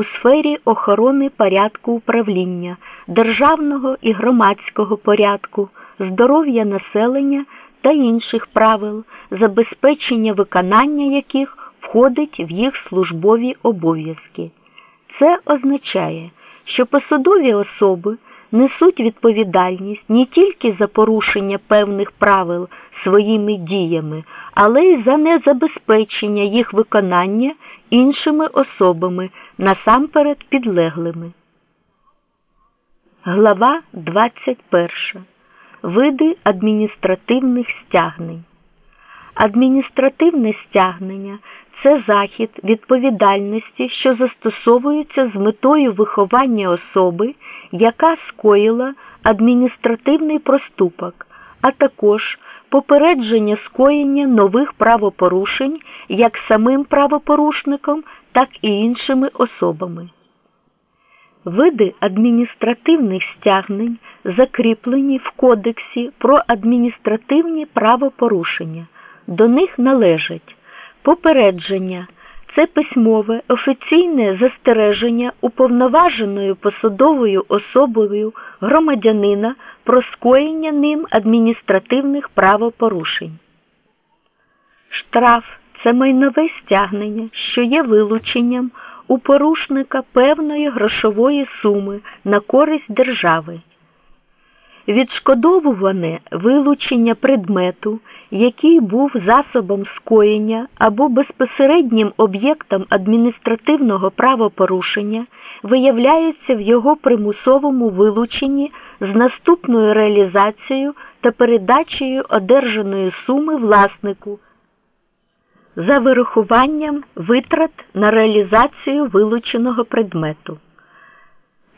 у сфері охорони порядку управління, державного і громадського порядку, здоров'я населення та інших правил, забезпечення виконання яких входить в їх службові обов'язки. Це означає, що посадові особи несуть відповідальність не тільки за порушення певних правил своїми діями, але й за незабезпечення їх виконання іншими особами, насамперед підлеглими. Глава 21. Види адміністративних стягнень. Адміністративне стягнення це захід відповідальності, що застосовується з метою виховання особи, яка скоїла адміністративний проступок, а також попередження скоєння нових правопорушень як самим правопорушником, так і іншими особами. Види адміністративних стягнень закріплені в Кодексі про адміністративні правопорушення. До них належать попередження це письмове офіційне застереження уповноваженою посадовою особою громадянина про скоєння ним адміністративних правопорушень. Штраф це майнове стягнення, що є вилученням у порушника певної грошової суми на користь держави. Відшкодовуване вилучення предмету, який був засобом скоєння або безпосереднім об'єктом адміністративного правопорушення, виявляється в його примусовому вилученні з наступною реалізацією та передачею одержаної суми власнику за вирахуванням витрат на реалізацію вилученого предмету.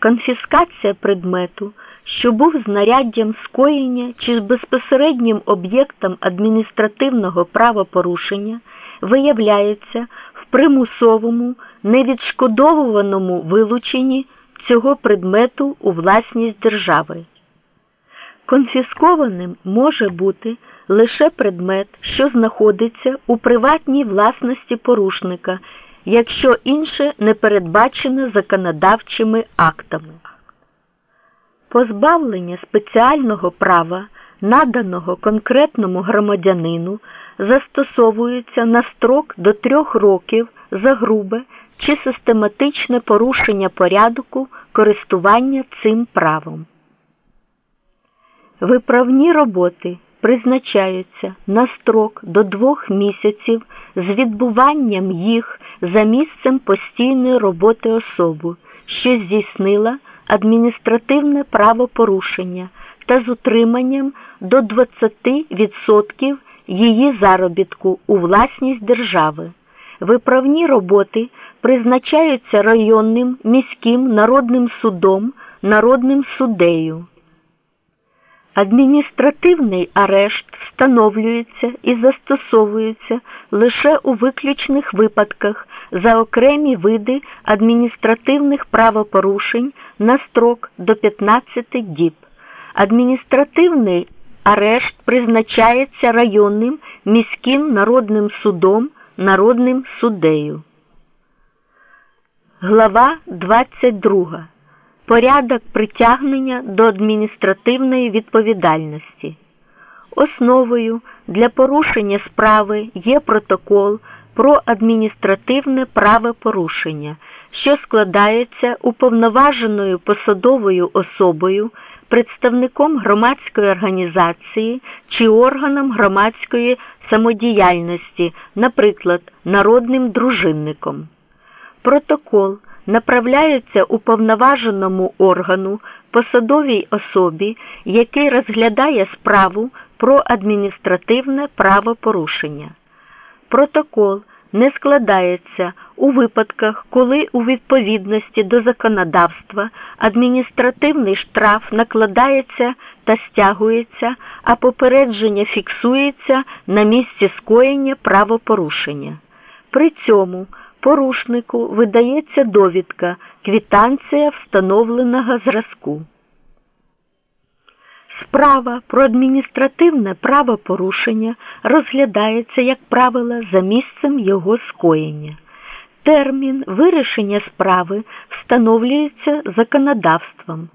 Конфіскація предмету, що був знаряддям скоєння чи безпосереднім об'єктом адміністративного правопорушення, виявляється в примусовому невідшкодовуваному вилученні цього предмету у власність держави. Конфіскованим може бути лише предмет, що знаходиться у приватній власності порушника, якщо інше не передбачено законодавчими актами. Позбавлення спеціального права, наданого конкретному громадянину, застосовується на строк до трьох років за грубе чи систематичне порушення порядку користування цим правом. Виправні роботи призначаються на строк до двох місяців з відбуванням їх за місцем постійної роботи особи, що здійснила адміністративне правопорушення та з утриманням до 20% її заробітку у власність держави. Виправні роботи призначаються районним міським народним судом, народним суддею. Адміністративний арешт встановлюється і застосовується лише у виключних випадках за окремі види адміністративних правопорушень на строк до 15 діб. Адміністративний арешт призначається районним міським народним судом, народним суддею. Глава 22 Порядок притягнення до адміністративної відповідальності. Основою для порушення справи є протокол про адміністративне правопорушення, що складається уповноваженою посадовою особою, представником громадської організації чи органом громадської самодіяльності, наприклад, народним дружинником. Протокол направляються уповноваженому органу посадовій особі, який розглядає справу про адміністративне правопорушення. Протокол не складається у випадках, коли у відповідності до законодавства адміністративний штраф накладається та стягується, а попередження фіксується на місці скоєння правопорушення. При цьому порушнику видається довідка квітанція встановленого зразку. Справа про адміністративне правопорушення розглядається, як правило, за місцем його скоєння. Термін вирішення справи встановлюється законодавством.